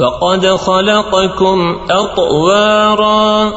وقد خلقكم أطواراً.